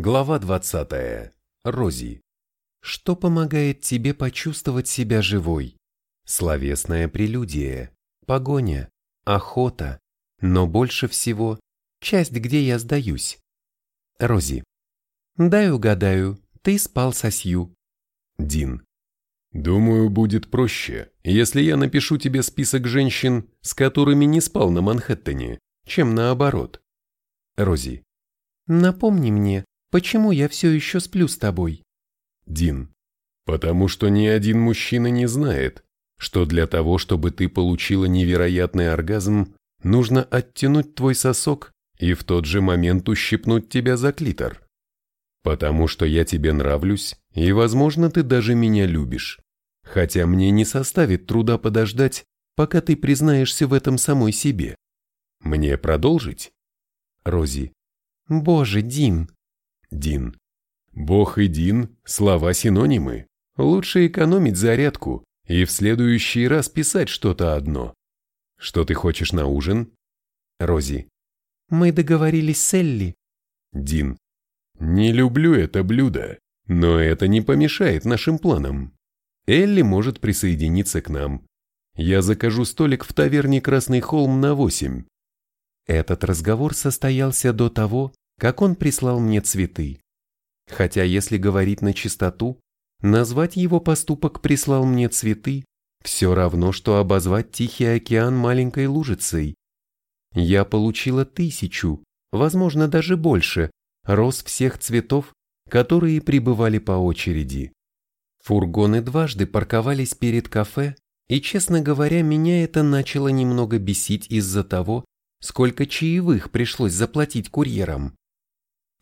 Глава 20. Рози. Что помогает тебе почувствовать себя живой? Словесная прелюдия, погоня, охота, но больше всего часть, где я сдаюсь. Рози. Дай угадаю, ты спал со Сью. Дин. Думаю, будет проще, если я напишу тебе список женщин, с которыми не спал на Манхэттене, чем наоборот. Рози. Напомни мне, Почему я все еще сплю с тобой? Дин. Потому что ни один мужчина не знает, что для того, чтобы ты получила невероятный оргазм, нужно оттянуть твой сосок и в тот же момент ущипнуть тебя за клитор. Потому что я тебе нравлюсь, и, возможно, ты даже меня любишь. Хотя мне не составит труда подождать, пока ты признаешься в этом самой себе. Мне продолжить? Рози. Боже, Дин, Дин. Бог и Дин – слова-синонимы. Лучше экономить зарядку и в следующий раз писать что-то одно. Что ты хочешь на ужин? Рози. Мы договорились с Элли. Дин. Не люблю это блюдо, но это не помешает нашим планам. Элли может присоединиться к нам. Я закажу столик в таверне Красный Холм на восемь. Этот разговор состоялся до того, как он прислал мне цветы. Хотя, если говорить на чистоту, назвать его поступок «прислал мне цветы» все равно, что обозвать Тихий океан маленькой лужицей. Я получила тысячу, возможно, даже больше, роз всех цветов, которые прибывали по очереди. Фургоны дважды парковались перед кафе, и, честно говоря, меня это начало немного бесить из-за того, сколько чаевых пришлось заплатить курьерам.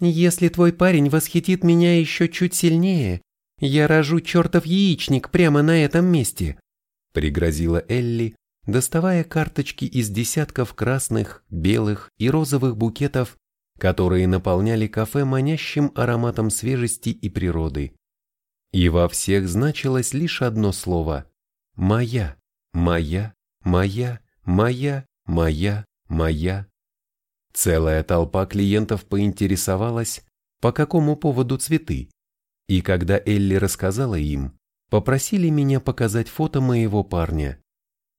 Если твой парень восхитит меня еще чуть сильнее, я рожу чертов яичник прямо на этом месте», — пригрозила Элли, доставая карточки из десятков красных, белых и розовых букетов, которые наполняли кафе манящим ароматом свежести и природы. И во всех значилось лишь одно слово «Моя, моя, моя, моя, моя, моя, Целая толпа клиентов поинтересовалась, по какому поводу цветы, и когда Элли рассказала им, попросили меня показать фото моего парня.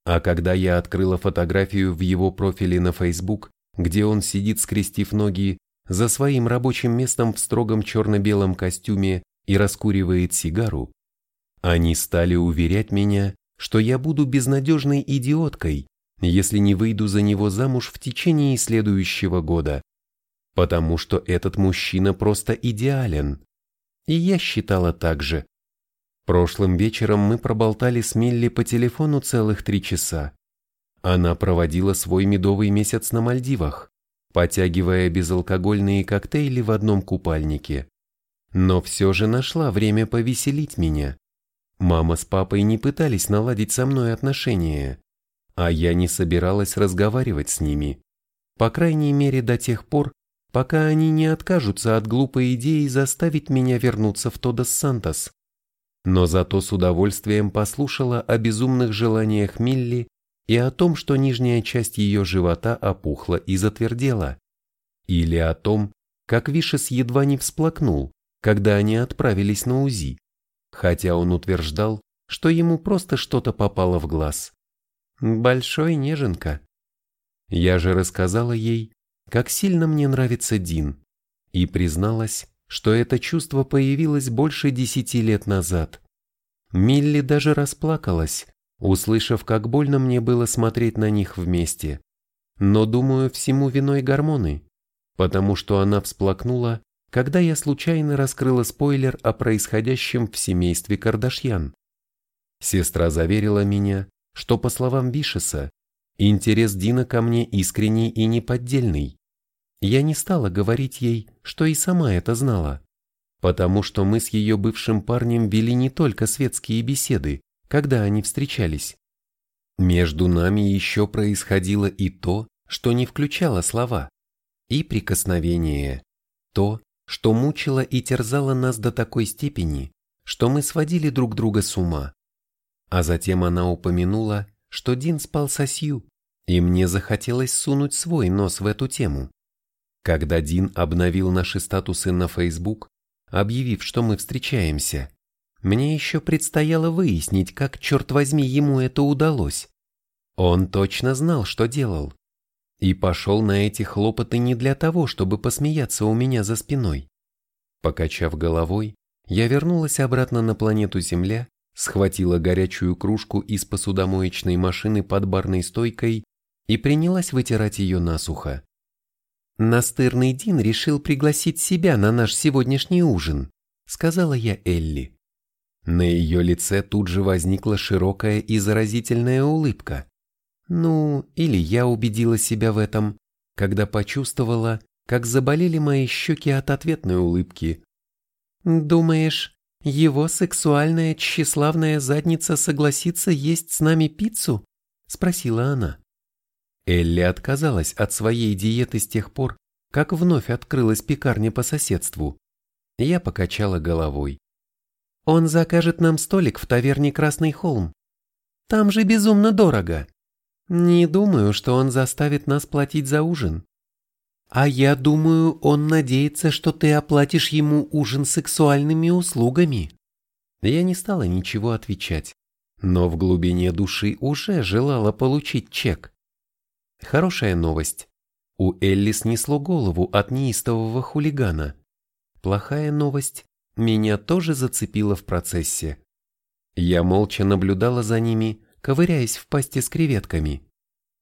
А когда я открыла фотографию в его профиле на Facebook, где он сидит скрестив ноги за своим рабочим местом в строгом черно-белом костюме и раскуривает сигару, они стали уверять меня, что я буду безнадежной идиоткой, если не выйду за него замуж в течение следующего года, потому что этот мужчина просто идеален. И я считала так же. Прошлым вечером мы проболтали с Милли по телефону целых три часа. Она проводила свой медовый месяц на Мальдивах, потягивая безалкогольные коктейли в одном купальнике. Но все же нашла время повеселить меня. Мама с папой не пытались наладить со мной отношения. А я не собиралась разговаривать с ними. По крайней мере до тех пор, пока они не откажутся от глупой идеи заставить меня вернуться в Тодос Сантос. Но зато с удовольствием послушала о безумных желаниях Милли и о том, что нижняя часть ее живота опухла и затвердела. Или о том, как Вишес едва не всплакнул, когда они отправились на УЗИ, хотя он утверждал, что ему просто что-то попало в глаз. Большой неженка. Я же рассказала ей, как сильно мне нравится Дин, и призналась, что это чувство появилось больше десяти лет назад. Милли даже расплакалась, услышав, как больно мне было смотреть на них вместе. Но, думаю, всему виной гормоны, потому что она всплакнула, когда я случайно раскрыла спойлер о происходящем в семействе Кардашьян. Сестра заверила меня, что, по словам Вишеса, интерес Дина ко мне искренний и неподдельный. Я не стала говорить ей, что и сама это знала, потому что мы с ее бывшим парнем вели не только светские беседы, когда они встречались. Между нами еще происходило и то, что не включало слова, и прикосновение, то, что мучило и терзало нас до такой степени, что мы сводили друг друга с ума. А затем она упомянула, что Дин спал со Сью, и мне захотелось сунуть свой нос в эту тему. Когда Дин обновил наши статусы на Facebook, объявив, что мы встречаемся, мне еще предстояло выяснить, как, черт возьми, ему это удалось. Он точно знал, что делал. И пошел на эти хлопоты не для того, чтобы посмеяться у меня за спиной. Покачав головой, я вернулась обратно на планету Земля, схватила горячую кружку из посудомоечной машины под барной стойкой и принялась вытирать ее насухо. «Настырный Дин решил пригласить себя на наш сегодняшний ужин», сказала я Элли. На ее лице тут же возникла широкая и заразительная улыбка. Ну, или я убедила себя в этом, когда почувствовала, как заболели мои щеки от ответной улыбки. «Думаешь, его сексуальная тщеславная задница согласится есть с нами пиццу?» – спросила она. Элли отказалась от своей диеты с тех пор, как вновь открылась пекарня по соседству. Я покачала головой. Он закажет нам столик в таверне Красный Холм. Там же безумно дорого. Не думаю, что он заставит нас платить за ужин. А я думаю, он надеется, что ты оплатишь ему ужин сексуальными услугами. Я не стала ничего отвечать, но в глубине души уже желала получить чек. Хорошая новость. У Элли снесло голову от неистового хулигана. Плохая новость меня тоже зацепило в процессе. Я молча наблюдала за ними, ковыряясь в пасти с креветками,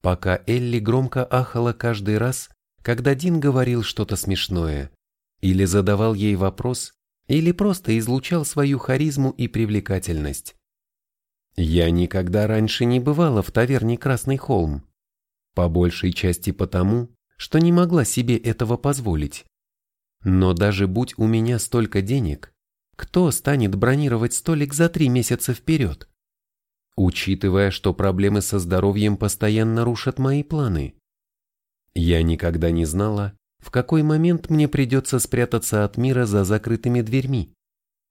пока Элли громко ахала каждый раз, когда Дин говорил что-то смешное, или задавал ей вопрос, или просто излучал свою харизму и привлекательность. Я никогда раньше не бывала в таверне Красный Холм, по большей части потому, что не могла себе этого позволить. Но даже будь у меня столько денег, кто станет бронировать столик за три месяца вперед? Учитывая, что проблемы со здоровьем постоянно рушат мои планы. Я никогда не знала, в какой момент мне придется спрятаться от мира за закрытыми дверьми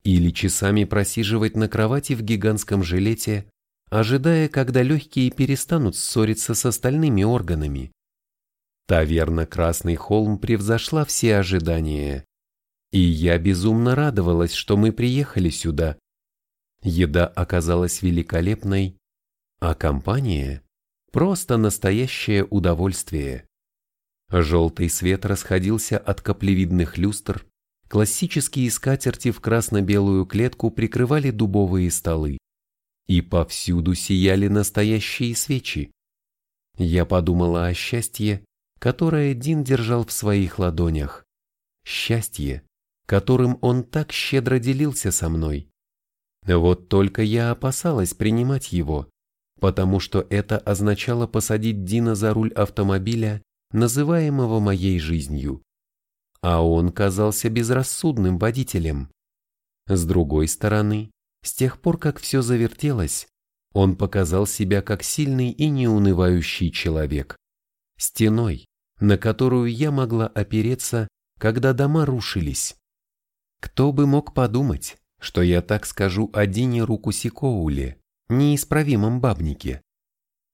или часами просиживать на кровати в гигантском жилете, ожидая, когда легкие перестанут ссориться с остальными органами. Таверна «Красный холм» превзошла все ожидания. И я безумно радовалась, что мы приехали сюда. Еда оказалась великолепной, а компания – просто настоящее удовольствие. Желтый свет расходился от каплевидных люстр, классические скатерти в красно-белую клетку прикрывали дубовые столы, и повсюду сияли настоящие свечи. Я подумала о счастье, которое Дин держал в своих ладонях. Счастье, которым он так щедро делился со мной. Вот только я опасалась принимать его, потому что это означало посадить Дина за руль автомобиля, называемого моей жизнью. А он казался безрассудным водителем. С другой стороны, с тех пор, как все завертелось, он показал себя как сильный и неунывающий человек стеной, на которую я могла опереться, когда дома рушились. Кто бы мог подумать, что я так скажу о Дине Рукусикоуле, неисправимом бабнике.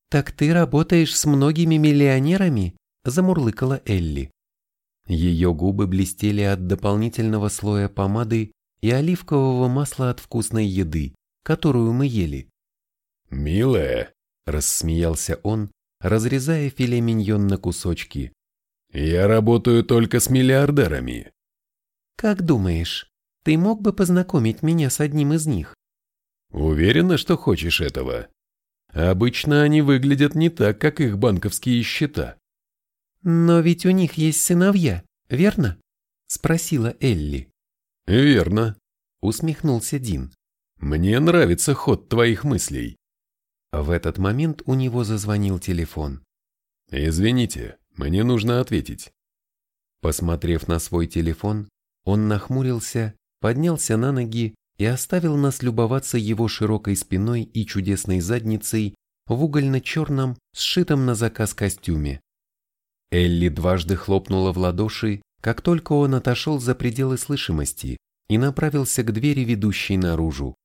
«Так ты работаешь с многими миллионерами?» – замурлыкала Элли. Ее губы блестели от дополнительного слоя помады и оливкового масла от вкусной еды, которую мы ели. «Милая», – рассмеялся он, разрезая филе миньон на кусочки. «Я работаю только с миллиардерами». «Как думаешь, ты мог бы познакомить меня с одним из них?» «Уверена, что хочешь этого. Обычно они выглядят не так, как их банковские счета». «Но ведь у них есть сыновья, верно?» – спросила Элли. «Верно», – усмехнулся Дин. «Мне нравится ход твоих мыслей». В этот момент у него зазвонил телефон. «Извините, мне нужно ответить». Посмотрев на свой телефон, он нахмурился, поднялся на ноги и оставил нас любоваться его широкой спиной и чудесной задницей в угольно-черном, сшитом на заказ костюме. Элли дважды хлопнула в ладоши, как только он отошел за пределы слышимости и направился к двери, ведущей наружу,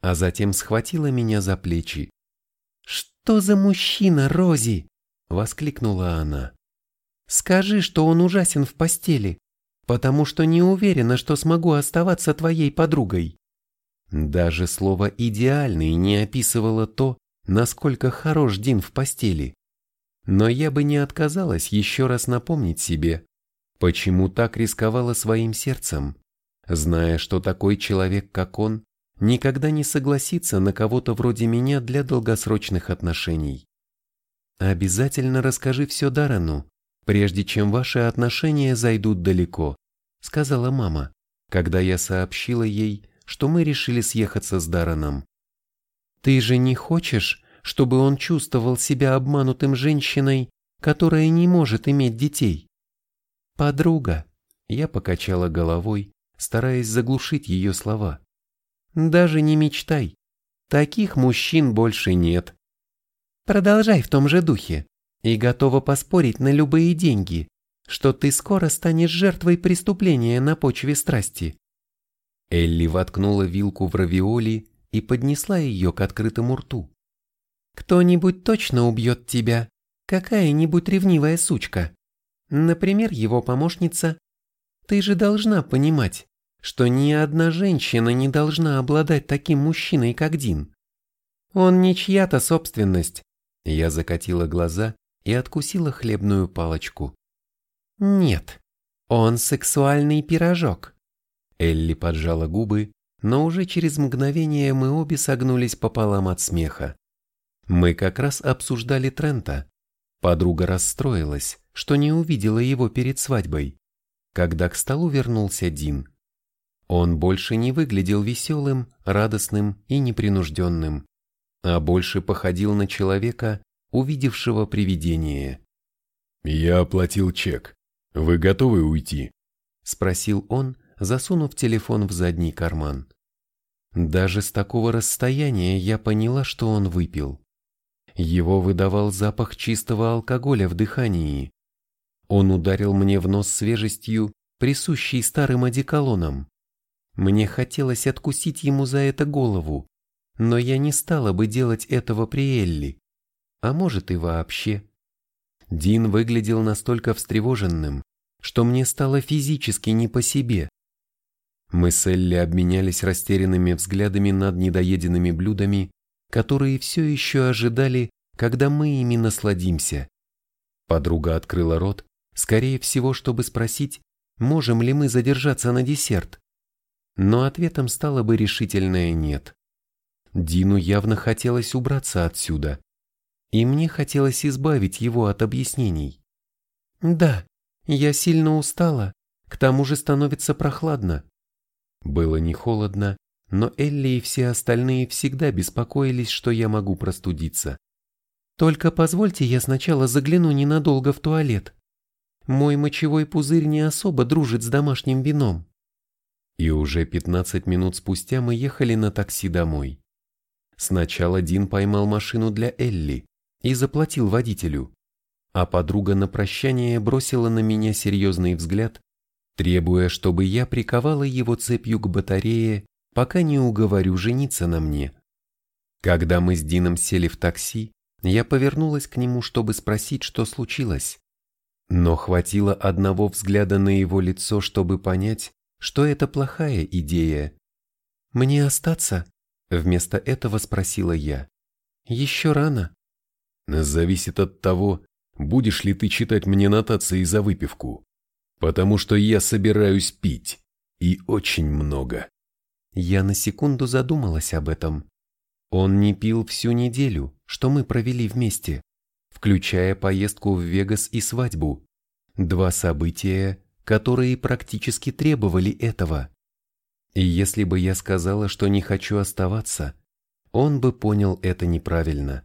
а затем схватила меня за плечи. «Что за мужчина, Рози?» — воскликнула она. Скажи, что он ужасен в постели, потому что не уверена, что смогу оставаться твоей подругой. Даже слово «идеальный» не описывало то, насколько хорош Дин в постели. Но я бы не отказалась еще раз напомнить себе, почему так рисковала своим сердцем, зная, что такой человек, как он, никогда не согласится на кого-то вроде меня для долгосрочных отношений. Обязательно расскажи все Дарану, прежде чем ваши отношения зайдут далеко, сказала мама, когда я сообщила ей, что мы решили съехаться с Дараном. Ты же не хочешь, чтобы он чувствовал себя обманутым женщиной, которая не может иметь детей? Подруга, я покачала головой, стараясь заглушить ее слова. Даже не мечтай. Таких мужчин больше нет. Продолжай в том же духе и готова поспорить на любые деньги, что ты скоро станешь жертвой преступления на почве страсти. Элли воткнула вилку в равиоли и поднесла ее к открытому рту. Кто-нибудь точно убьет тебя, какая-нибудь ревнивая сучка. Например, его помощница. Ты же должна понимать, что ни одна женщина не должна обладать таким мужчиной, как Дин. Он не чья-то собственность. Я закатила глаза и откусила хлебную палочку. Нет, он сексуальный пирожок. Элли поджала губы, но уже через мгновение мы обе согнулись пополам от смеха. Мы как раз обсуждали Трента. Подруга расстроилась, что не увидела его перед свадьбой, когда к столу вернулся Дин. Он больше не выглядел веселым, радостным и непринужденным, а больше походил на человека, увидевшего привидение. «Я оплатил чек. Вы готовы уйти?» – спросил он, засунув телефон в задний карман. Даже с такого расстояния я поняла, что он выпил. Его выдавал запах чистого алкоголя в дыхании. Он ударил мне в нос свежестью, присущей старым одеколоном. Мне хотелось откусить ему за это голову, но я не стала бы делать этого при Элли. А может и вообще. Дин выглядел настолько встревоженным, что мне стало физически не по себе. Мы с Элли обменялись растерянными взглядами над недоеденными блюдами, которые все еще ожидали, когда мы ими насладимся. Подруга открыла рот, скорее всего, чтобы спросить, можем ли мы задержаться на десерт но ответом стало бы решительное «нет». Дину явно хотелось убраться отсюда, и мне хотелось избавить его от объяснений. «Да, я сильно устала, к тому же становится прохладно». Было не холодно, но Элли и все остальные всегда беспокоились, что я могу простудиться. «Только позвольте я сначала загляну ненадолго в туалет. Мой мочевой пузырь не особо дружит с домашним вином». И уже 15 минут спустя мы ехали на такси домой. Сначала Дин поймал машину для Элли и заплатил водителю, а подруга на прощание бросила на меня серьезный взгляд, требуя, чтобы я приковала его цепью к батарее, пока не уговорю жениться на мне. Когда мы с Дином сели в такси, я повернулась к нему, чтобы спросить, что случилось. Но хватило одного взгляда на его лицо, чтобы понять, что это плохая идея. «Мне остаться?» – вместо этого спросила я. «Еще рано». «Зависит от того, будешь ли ты читать мне нотации за выпивку, потому что я собираюсь пить, и очень много». Я на секунду задумалась об этом. Он не пил всю неделю, что мы провели вместе, включая поездку в Вегас и свадьбу. Два события, которые практически требовали этого. И если бы я сказала, что не хочу оставаться, он бы понял это неправильно.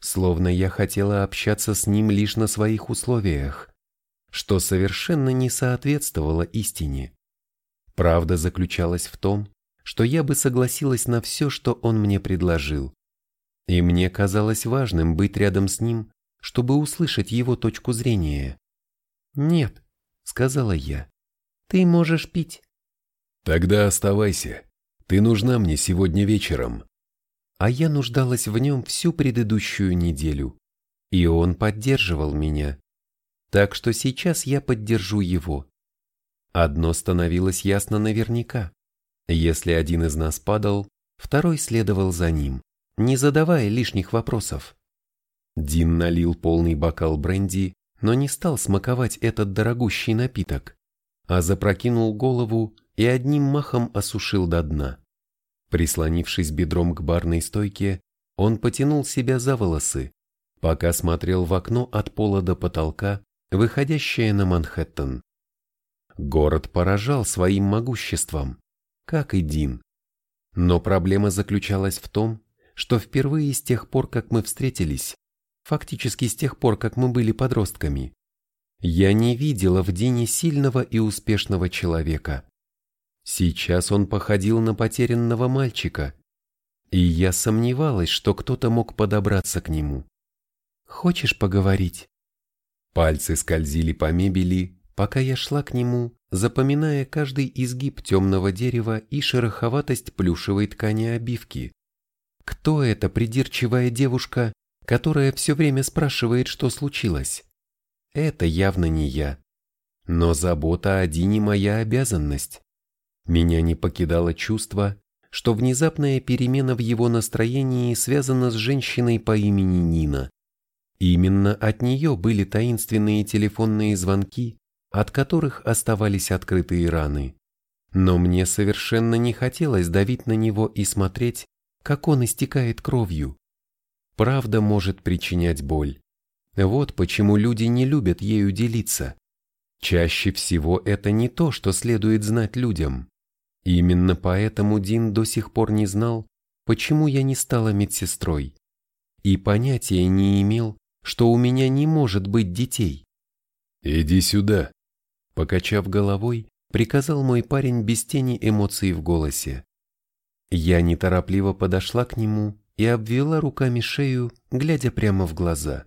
Словно я хотела общаться с ним лишь на своих условиях, что совершенно не соответствовало истине. Правда заключалась в том, что я бы согласилась на все, что он мне предложил. И мне казалось важным быть рядом с ним, чтобы услышать его точку зрения. Нет, сказала я. Ты можешь пить. Тогда оставайся. Ты нужна мне сегодня вечером. А я нуждалась в нем всю предыдущую неделю. И он поддерживал меня. Так что сейчас я поддержу его. Одно становилось ясно наверняка. Если один из нас падал, второй следовал за ним, не задавая лишних вопросов. Дин налил полный бокал бренди, но не стал смаковать этот дорогущий напиток, а запрокинул голову и одним махом осушил до дна. Прислонившись бедром к барной стойке, он потянул себя за волосы, пока смотрел в окно от пола до потолка, выходящее на Манхэттен. Город поражал своим могуществом, как и Дин. Но проблема заключалась в том, что впервые с тех пор, как мы встретились, фактически с тех пор, как мы были подростками, я не видела в Дине сильного и успешного человека. Сейчас он походил на потерянного мальчика, и я сомневалась, что кто-то мог подобраться к нему. «Хочешь поговорить?» Пальцы скользили по мебели, пока я шла к нему, запоминая каждый изгиб темного дерева и шероховатость плюшевой ткани обивки. Кто эта придирчивая девушка, которая все время спрашивает, что случилось? Это явно не я. Но забота о Дине моя обязанность. Меня не покидало чувство, что внезапная перемена в его настроении связана с женщиной по имени Нина. Именно от нее были таинственные телефонные звонки, от которых оставались открытые раны. Но мне совершенно не хотелось давить на него и смотреть, как он истекает кровью. Правда может причинять боль. Вот почему люди не любят ею делиться. Чаще всего это не то, что следует знать людям. Именно поэтому Дин до сих пор не знал, почему я не стала медсестрой. И понятия не имел, что у меня не может быть детей. «Иди сюда», — покачав головой, приказал мой парень без тени эмоций в голосе. Я неторопливо подошла к нему и обвела руками шею, глядя прямо в глаза.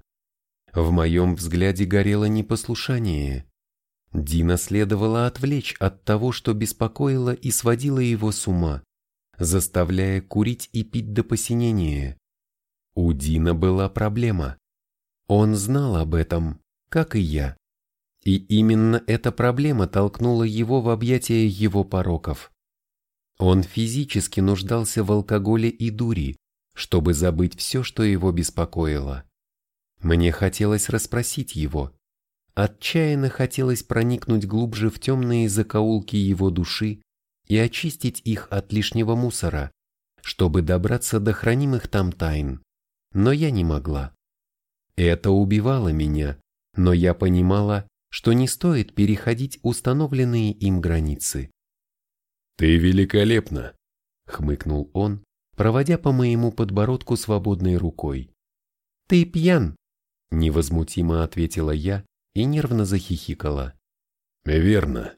В моем взгляде горело непослушание. Дина следовало отвлечь от того, что беспокоило и сводило его с ума, заставляя курить и пить до посинения. У Дина была проблема. Он знал об этом, как и я. И именно эта проблема толкнула его в объятия его пороков. Он физически нуждался в алкоголе и дури, чтобы забыть все, что его беспокоило. Мне хотелось расспросить его. Отчаянно хотелось проникнуть глубже в темные закоулки его души и очистить их от лишнего мусора, чтобы добраться до хранимых там тайн. Но я не могла. Это убивало меня, но я понимала, что не стоит переходить установленные им границы. «Ты великолепна!» — хмыкнул он, проводя по моему подбородку свободной рукой. «Ты пьян!» — невозмутимо ответила я и нервно захихикала. «Верно».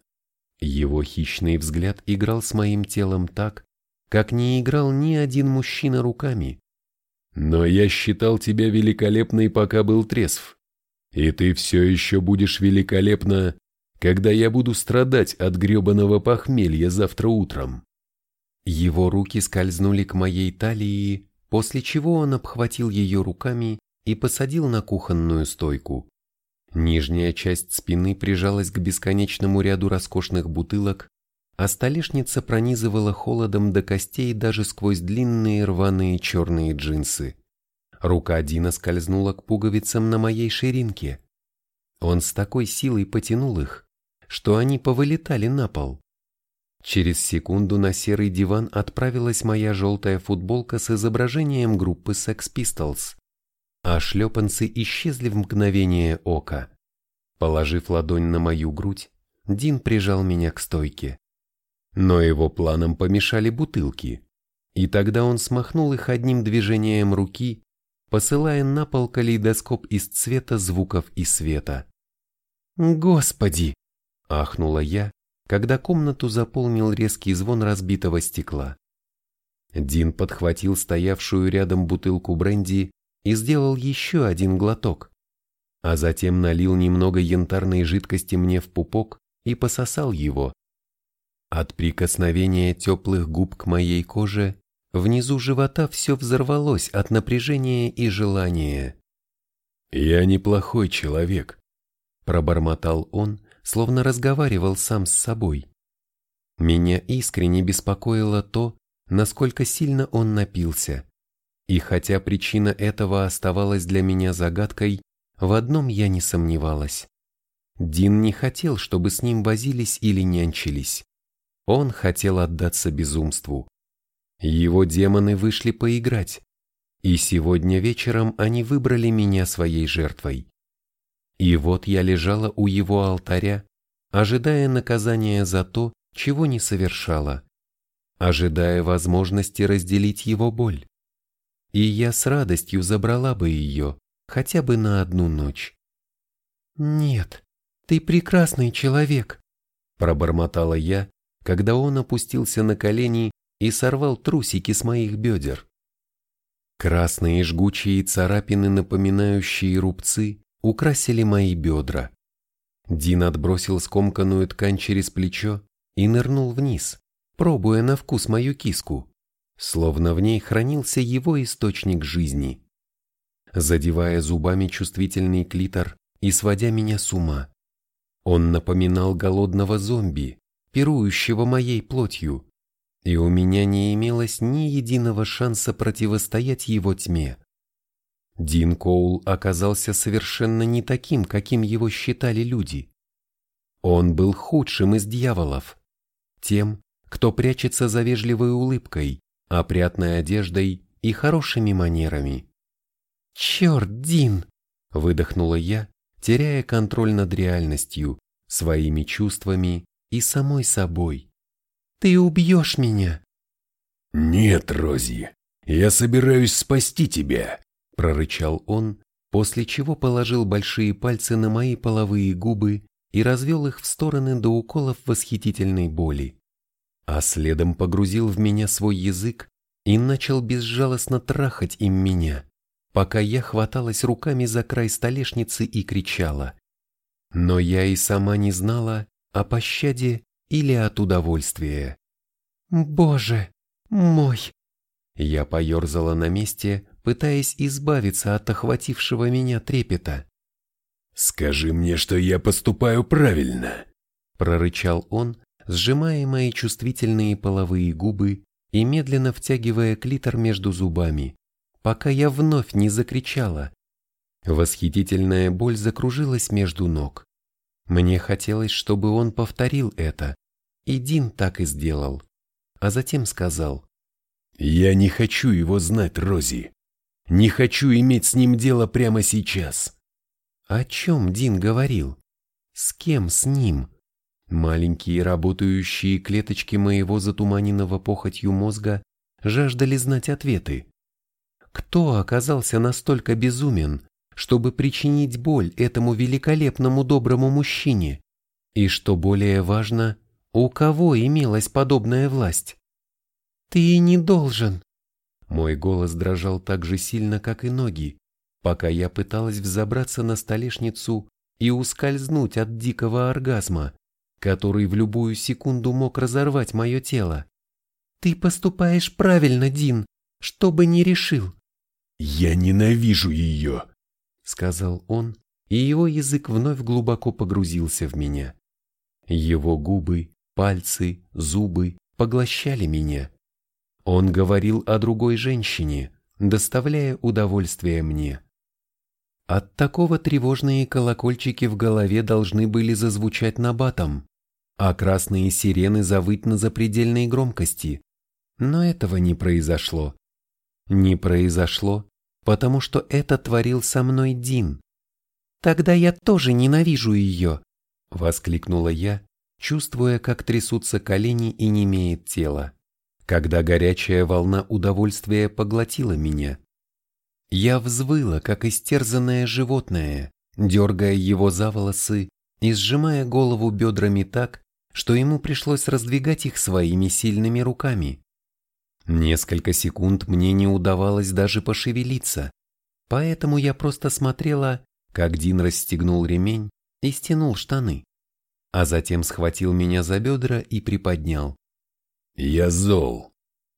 Его хищный взгляд играл с моим телом так, как не играл ни один мужчина руками. «Но я считал тебя великолепной, пока был трезв. И ты все еще будешь великолепна, когда я буду страдать от гребаного похмелья завтра утром». Его руки скользнули к моей талии, после чего он обхватил ее руками и посадил на кухонную стойку. Нижняя часть спины прижалась к бесконечному ряду роскошных бутылок, а столешница пронизывала холодом до костей даже сквозь длинные рваные черные джинсы. Рука Дина скользнула к пуговицам на моей ширинке. Он с такой силой потянул их, что они повылетали на пол. Через секунду на серый диван отправилась моя желтая футболка с изображением группы Sex Pistols, а шлепанцы исчезли в мгновение ока. Положив ладонь на мою грудь, Дин прижал меня к стойке. Но его планам помешали бутылки, и тогда он смахнул их одним движением руки, посылая на пол калейдоскоп из цвета, звуков и света. «Господи!» – ахнула я, когда комнату заполнил резкий звон разбитого стекла. Дин подхватил стоявшую рядом бутылку бренди и сделал еще один глоток, а затем налил немного янтарной жидкости мне в пупок и пососал его. От прикосновения теплых губ к моей коже внизу живота все взорвалось от напряжения и желания. «Я неплохой человек», пробормотал он, словно разговаривал сам с собой. Меня искренне беспокоило то, насколько сильно он напился. И хотя причина этого оставалась для меня загадкой, в одном я не сомневалась. Дин не хотел, чтобы с ним возились или нянчились. Он хотел отдаться безумству. Его демоны вышли поиграть, и сегодня вечером они выбрали меня своей жертвой. И вот я лежала у его алтаря, ожидая наказания за то, чего не совершала, ожидая возможности разделить его боль. И я с радостью забрала бы ее, хотя бы на одну ночь. «Нет, ты прекрасный человек», – пробормотала я, когда он опустился на колени и сорвал трусики с моих бедер. Красные жгучие царапины, напоминающие рубцы, украсили мои бедра. Дин отбросил скомканную ткань через плечо и нырнул вниз, пробуя на вкус мою киску, словно в ней хранился его источник жизни. Задевая зубами чувствительный клитор и сводя меня с ума. Он напоминал голодного зомби, пирующего моей плотью, и у меня не имелось ни единого шанса противостоять его тьме. Дин Коул оказался совершенно не таким, каким его считали люди. Он был худшим из дьяволов, тем, кто прячется за вежливой улыбкой, опрятной одеждой и хорошими манерами. «Черт, Дин!» – выдохнула я, теряя контроль над реальностью, своими чувствами и самой собой. «Ты убьешь меня!» «Нет, Рози, я собираюсь спасти тебя!» прорычал он, после чего положил большие пальцы на мои половые губы и развел их в стороны до уколов восхитительной боли. А следом погрузил в меня свой язык и начал безжалостно трахать им меня, пока я хваталась руками за край столешницы и кричала. Но я и сама не знала о пощаде или от удовольствия. «Боже мой!» Я поерзала на месте, пытаясь избавиться от охватившего меня трепета. «Скажи мне, что я поступаю правильно!» прорычал он, сжимая мои чувствительные половые губы и медленно втягивая клитор между зубами, пока я вновь не закричала. Восхитительная боль закружилась между ног. Мне хотелось, чтобы он повторил это, и Дин так и сделал, а затем сказал. «Я не хочу его знать, Рози. Не хочу иметь с ним дело прямо сейчас. О чем Дин говорил? С кем с ним? Маленькие работающие клеточки моего затуманенного похотью мозга жаждали знать ответы. Кто оказался настолько безумен, чтобы причинить боль этому великолепному доброму мужчине? И что более важно, у кого имелась подобная власть? «Ты не должен», мой голос дрожал так же сильно, как и ноги, пока я пыталась взобраться на столешницу и ускользнуть от дикого оргазма, который в любую секунду мог разорвать мое тело. «Ты поступаешь правильно, Дин, что бы ни решил». «Я ненавижу ее», — сказал он, и его язык вновь глубоко погрузился в меня. Его губы, пальцы, зубы поглощали меня, он говорил о другой женщине, доставляя удовольствие мне. От такого тревожные колокольчики в голове должны были зазвучать набатом, а красные сирены завыть на запредельной громкости. Но этого не произошло. Не произошло, потому что это творил со мной Дин. «Тогда я тоже ненавижу ее!» — воскликнула я, чувствуя, как трясутся колени и немеет тело когда горячая волна удовольствия поглотила меня. Я взвыла, как истерзанное животное, дергая его за волосы и сжимая голову бедрами так, что ему пришлось раздвигать их своими сильными руками. Несколько секунд мне не удавалось даже пошевелиться, поэтому я просто смотрела, как Дин расстегнул ремень и стянул штаны, а затем схватил меня за бедра и приподнял. «Я зол».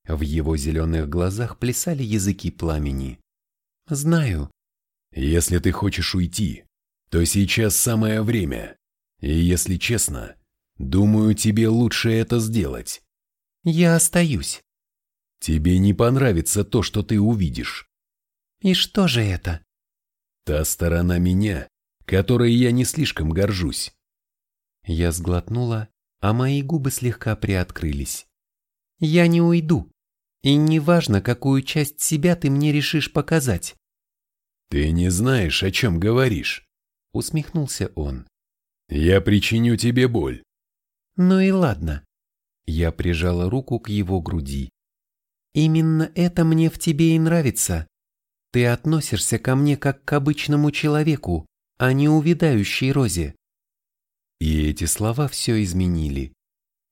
В его зеленых глазах плясали языки пламени. «Знаю». «Если ты хочешь уйти, то сейчас самое время. И если честно, думаю, тебе лучше это сделать. Я остаюсь. Тебе не понравится то, что ты увидишь. И что же это? Та сторона меня, которой я не слишком горжусь. Я сглотнула, а мои губы слегка приоткрылись. Я не уйду. И неважно, какую часть себя ты мне решишь показать. Ты не знаешь, о чем говоришь, усмехнулся он. Я причиню тебе боль. Ну и ладно. Я прижала руку к его груди. Именно это мне в тебе и нравится. Ты относишься ко мне как к обычному человеку, а не увядающей розе. И эти слова все изменили.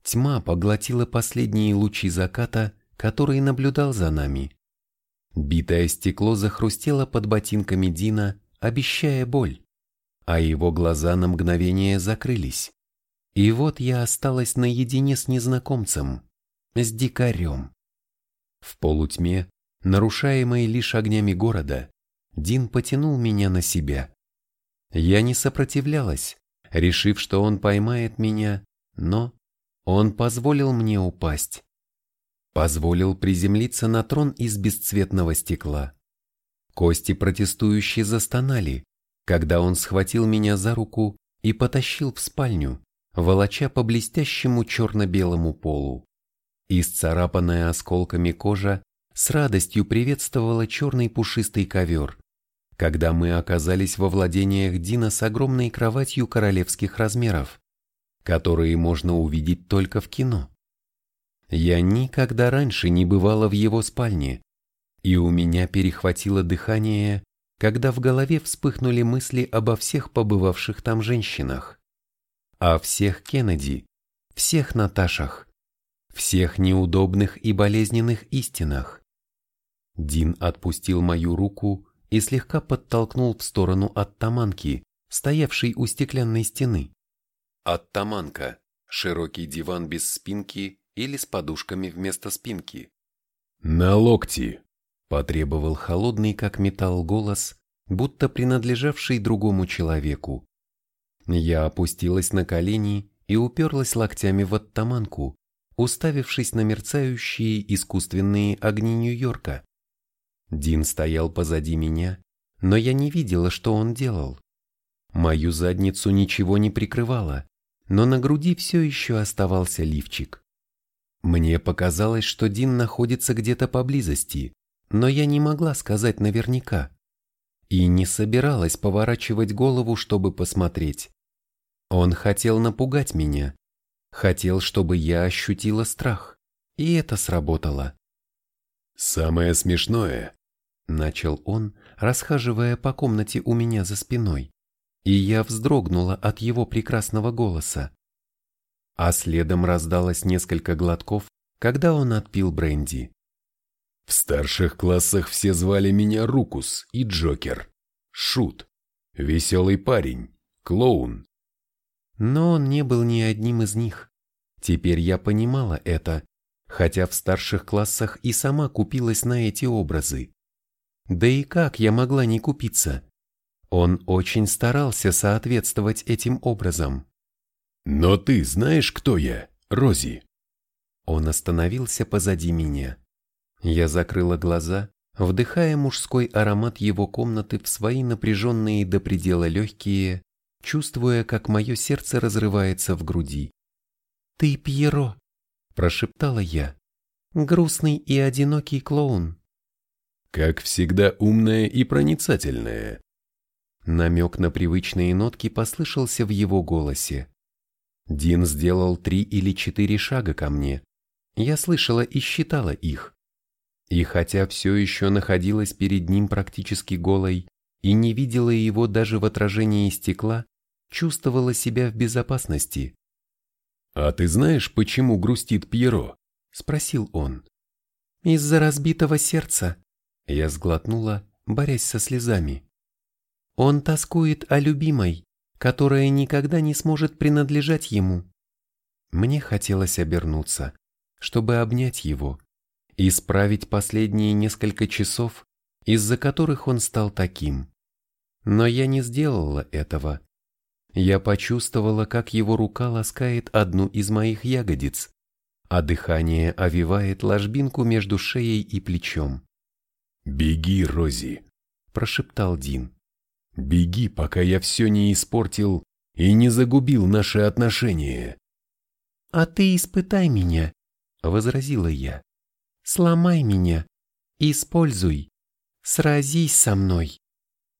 Тьма поглотила последние лучи заката, который наблюдал за нами. Битое стекло захрустело под ботинками Дина, обещая боль, а его глаза на мгновение закрылись. И вот я осталась наедине с незнакомцем, с дикарем. В полутьме, нарушаемой лишь огнями города, Дин потянул меня на себя. Я не сопротивлялась, решив, что он поймает меня, но он позволил мне упасть. Позволил приземлиться на трон из бесцветного стекла. Кости протестующие застонали, когда он схватил меня за руку и потащил в спальню, волоча по блестящему черно-белому полу. Исцарапанная осколками кожа с радостью приветствовала черный пушистый ковер, когда мы оказались во владениях Дина с огромной кроватью королевских размеров, которые можно увидеть только в кино. Я никогда раньше не бывала в его спальне, и у меня перехватило дыхание, когда в голове вспыхнули мысли обо всех побывавших там женщинах, о всех Кеннеди, всех Наташах, всех неудобных и болезненных истинах. Дин отпустил мою руку и слегка подтолкнул в сторону оттаманки, стоявшей у стеклянной стены. Оттаманка – широкий диван без спинки или с подушками вместо спинки. «На локти!» – потребовал холодный как металл голос, будто принадлежавший другому человеку. Я опустилась на колени и уперлась локтями в оттаманку, уставившись на мерцающие искусственные огни Нью-Йорка. Дин стоял позади меня, но я не видела, что он делал. Мою задницу ничего не прикрывало, но на груди все еще оставался лифчик. Мне показалось, что Дин находится где-то поблизости, но я не могла сказать наверняка. И не собиралась поворачивать голову, чтобы посмотреть. Он хотел напугать меня. Хотел, чтобы я ощутила страх. И это сработало. «Самое смешное», — начал он, расхаживая по комнате у меня за спиной, и я вздрогнула от его прекрасного голоса. А следом раздалось несколько глотков, когда он отпил бренди. В старших классах все звали меня Рукус и Джокер, Шут, веселый парень, клоун. Но он не был ни одним из них. Теперь я понимала это, хотя в старших классах и сама купилась на эти образы. Да и как я могла не купиться? Он очень старался соответствовать этим образом. «Но ты знаешь, кто я, Рози?» Он остановился позади меня. Я закрыла глаза, вдыхая мужской аромат его комнаты в свои напряженные до предела легкие, чувствуя, как мое сердце разрывается в груди. «Ты Пьеро!» – прошептала я. «Грустный и одинокий клоун». «Как всегда умная и проницательная». Намек на привычные нотки послышался в его голосе. Дин сделал три или четыре шага ко мне. Я слышала и считала их. И хотя все еще находилась перед ним практически голой и не видела его даже в отражении стекла, чувствовала себя в безопасности. «А ты знаешь, почему грустит Пьеро?» – спросил он. «Из-за разбитого сердца», – я сглотнула, борясь со слезами. «Он тоскует о любимой, которая никогда не сможет принадлежать ему». Мне хотелось обернуться, чтобы обнять его, исправить последние несколько часов, из-за которых он стал таким. Но я не сделала этого. Я почувствовала, как его рука ласкает одну из моих ягодиц, а дыхание овивает ложбинку между шеей и плечом. «Беги, Рози!» – прошептал Дин. «Беги, пока я все не испортил и не загубил наши отношения!» «А ты испытай меня!» – возразила я. «Сломай меня! Используй! Сразись со мной!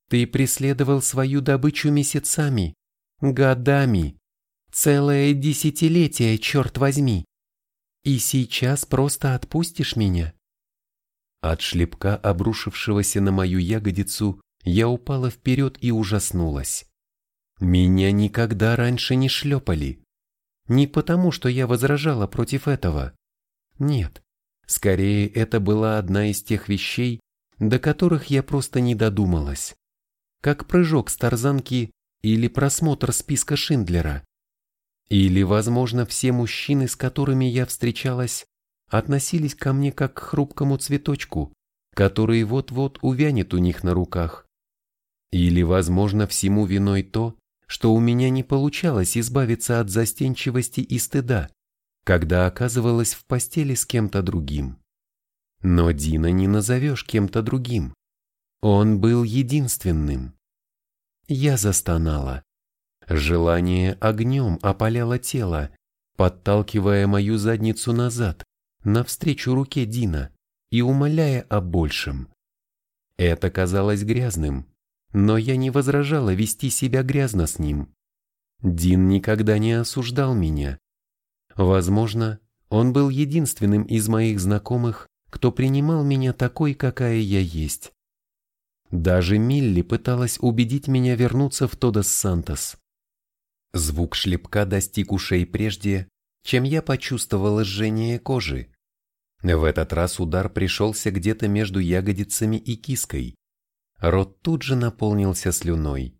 Ты преследовал свою добычу месяцами, годами, целое десятилетие, черт возьми! И сейчас просто отпустишь меня?» От шлепка, обрушившегося на мою ягодицу, я упала вперед и ужаснулась. Меня никогда раньше не шлепали. Не потому, что я возражала против этого. Нет, скорее это была одна из тех вещей, до которых я просто не додумалась. Как прыжок с тарзанки или просмотр списка Шиндлера. Или, возможно, все мужчины, с которыми я встречалась, относились ко мне как к хрупкому цветочку, который вот-вот увянет у них на руках. Или, возможно, всему виной то, что у меня не получалось избавиться от застенчивости и стыда, когда оказывалась в постели с кем-то другим. Но Дина не назовешь кем-то другим. Он был единственным. Я застонала. Желание огнем опаляло тело, подталкивая мою задницу назад, навстречу руке Дина и умоляя о большем. Это казалось грязным, но я не возражала вести себя грязно с ним. Дин никогда не осуждал меня. Возможно, он был единственным из моих знакомых, кто принимал меня такой, какая я есть. Даже Милли пыталась убедить меня вернуться в Тодос Сантос. Звук шлепка достиг ушей прежде, чем я почувствовала жжение кожи. В этот раз удар пришелся где-то между ягодицами и киской. Рот тут же наполнился слюной.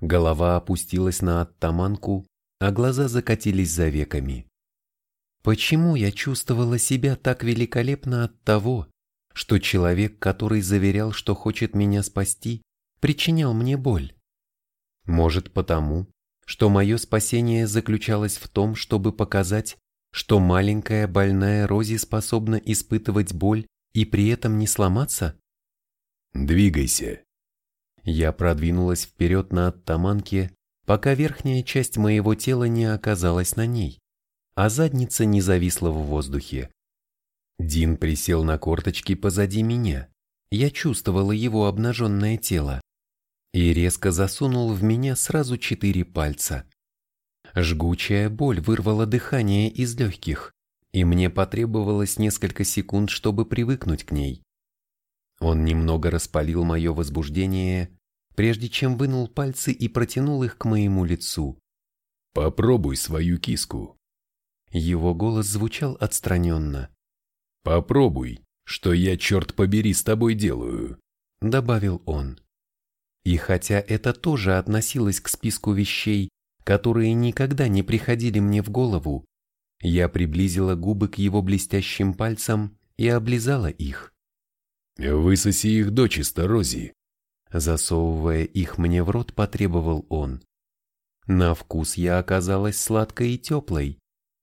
Голова опустилась на оттаманку, а глаза закатились за веками. Почему я чувствовала себя так великолепно от того, что человек, который заверял, что хочет меня спасти, причинял мне боль? Может потому, что мое спасение заключалось в том, чтобы показать, что маленькая больная Рози способна испытывать боль и при этом не сломаться? «Двигайся!» Я продвинулась вперед на оттаманке, пока верхняя часть моего тела не оказалась на ней, а задница не зависла в воздухе. Дин присел на корточки позади меня. Я чувствовала его обнаженное тело и резко засунул в меня сразу четыре пальца. Жгучая боль вырвала дыхание из легких, и мне потребовалось несколько секунд, чтобы привыкнуть к ней. Он немного распалил мое возбуждение, прежде чем вынул пальцы и протянул их к моему лицу. «Попробуй свою киску». Его голос звучал отстраненно. «Попробуй, что я, черт побери, с тобой делаю», — добавил он. И хотя это тоже относилось к списку вещей, которые никогда не приходили мне в голову, я приблизила губы к его блестящим пальцам и облизала их. «Высоси их дочисто, Рози!» Засовывая их мне в рот, потребовал он. На вкус я оказалась сладкой и теплой,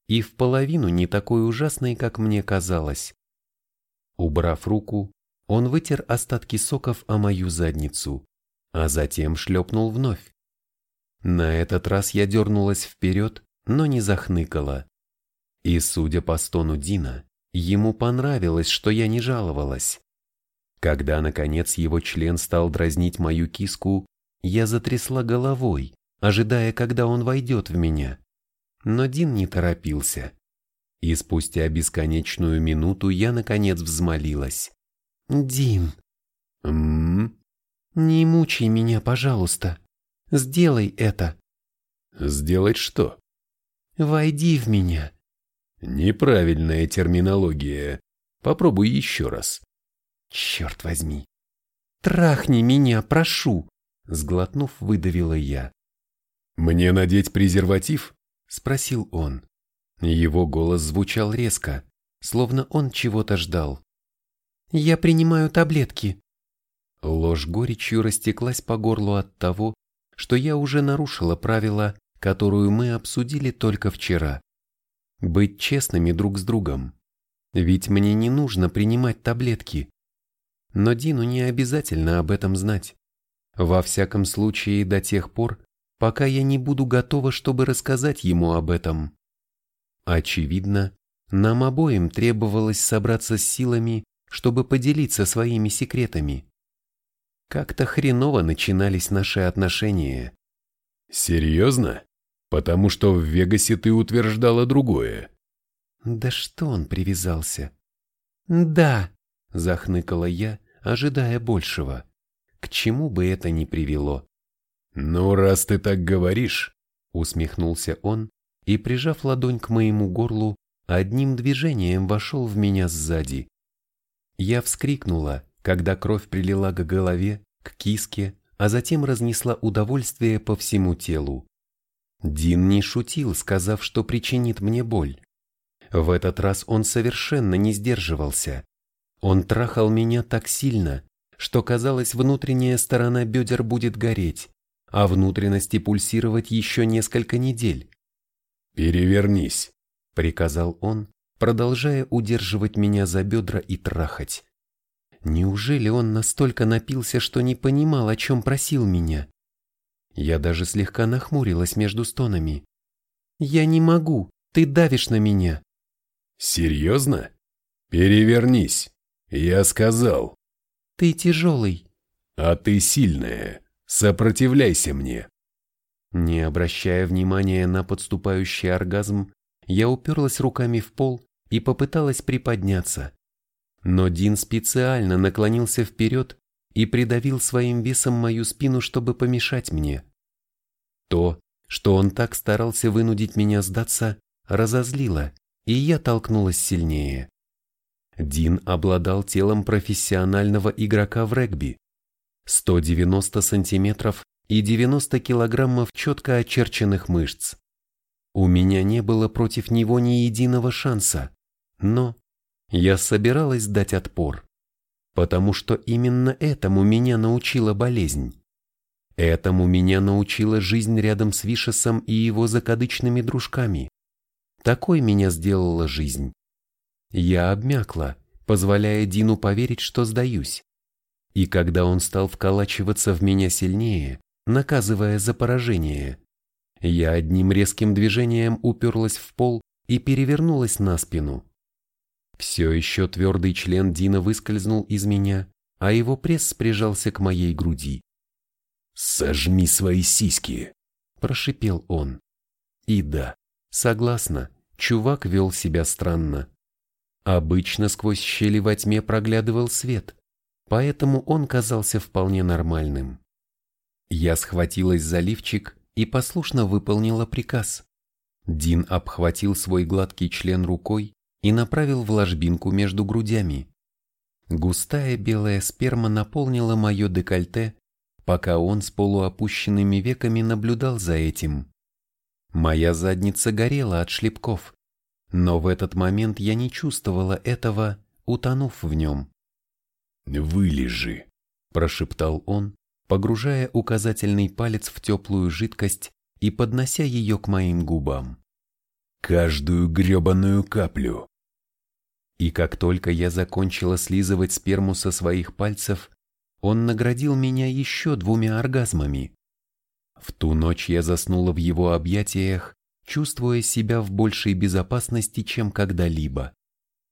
и в половину не такой ужасной, как мне казалось. Убрав руку, он вытер остатки соков о мою задницу а затем шлепнул вновь. На этот раз я дернулась вперед, но не захныкала. И, судя по стону Дина, ему понравилось, что я не жаловалась. Когда, наконец, его член стал дразнить мою киску, я затрясла головой, ожидая, когда он войдет в меня. Но Дин не торопился. И спустя бесконечную минуту я, наконец, взмолилась. «Дин!» «М-м-м?» «Не мучай меня, пожалуйста. Сделай это». «Сделать что?» «Войди в меня». «Неправильная терминология. Попробуй еще раз». «Черт возьми». «Трахни меня, прошу», — сглотнув, выдавила я. «Мне надеть презерватив?» — спросил он. Его голос звучал резко, словно он чего-то ждал. «Я принимаю таблетки». Ложь горечью растеклась по горлу от того, что я уже нарушила правила, которую мы обсудили только вчера. Быть честными друг с другом. Ведь мне не нужно принимать таблетки. Но Дину не обязательно об этом знать. Во всяком случае до тех пор, пока я не буду готова, чтобы рассказать ему об этом. Очевидно, нам обоим требовалось собраться с силами, чтобы поделиться своими секретами. Как-то хреново начинались наши отношения. Серьезно? Потому что в Вегасе ты утверждала другое. Да что он привязался? Да, захныкала я, ожидая большего. К чему бы это ни привело? «Ну, раз ты так говоришь», — усмехнулся он и, прижав ладонь к моему горлу, одним движением вошел в меня сзади. Я вскрикнула, когда кровь прилила к голове, к киске, а затем разнесла удовольствие по всему телу. Дин не шутил, сказав, что причинит мне боль. В этот раз он совершенно не сдерживался. Он трахал меня так сильно, что казалось, внутренняя сторона бедер будет гореть, а внутренности пульсировать еще несколько недель. «Перевернись», — приказал он, продолжая удерживать меня за бедра и трахать. Неужели он настолько напился, что не понимал, о чем просил меня? Я даже слегка нахмурилась между стонами. «Я не могу, ты давишь на меня». «Серьезно? Перевернись, я сказал». «Ты тяжелый». «А ты сильная, сопротивляйся мне». Не обращая внимания на подступающий оргазм, я уперлась руками в пол и попыталась приподняться. Но Дин специально наклонился вперед и придавил своим весом мою спину, чтобы помешать мне. То, что он так старался вынудить меня сдаться, разозлило, и я толкнулась сильнее. Дин обладал телом профессионального игрока в регби. 190 сантиметров и 90 килограммов четко очерченных мышц. У меня не было против него ни единого шанса, но я собиралась дать отпор потому что именно этому меня научила болезнь. Этому меня научила жизнь рядом с Вишесом и его закадычными дружками. Такой меня сделала жизнь. Я обмякла, позволяя Дину поверить, что сдаюсь. И когда он стал вколачиваться в меня сильнее, наказывая за поражение, я одним резким движением уперлась в пол и перевернулась на спину. Все еще твердый член Дина выскользнул из меня, а его пресс прижался к моей груди. «Сожми свои сиськи!» – прошипел он. И да, согласна, чувак вел себя странно. Обычно сквозь щели во тьме проглядывал свет, поэтому он казался вполне нормальным. Я схватилась за лифчик и послушно выполнила приказ. Дин обхватил свой гладкий член рукой и направил в ложбинку между грудями. Густая белая сперма наполнила мое декольте, пока он с полуопущенными веками наблюдал за этим. Моя задница горела от шлепков, но в этот момент я не чувствовала этого, утонув в нем. «Вылежи», – прошептал он, погружая указательный палец в теплую жидкость и поднося ее к моим губам. «Каждую гребаную каплю». И как только я закончила слизывать сперму со своих пальцев, он наградил меня еще двумя оргазмами. В ту ночь я заснула в его объятиях, чувствуя себя в большей безопасности, чем когда-либо.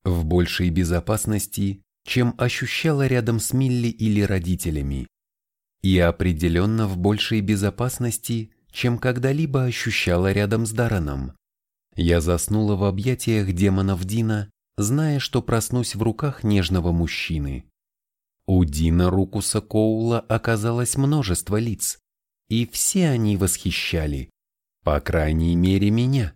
В большей безопасности, чем ощущала рядом с Милли или родителями. И определенно в большей безопасности, чем когда-либо ощущала рядом с Дараном. Я заснула в объятиях демонов Дина, зная, что проснусь в руках нежного мужчины. У Дина Рукуса Коула оказалось множество лиц, и все они восхищали, по крайней мере меня.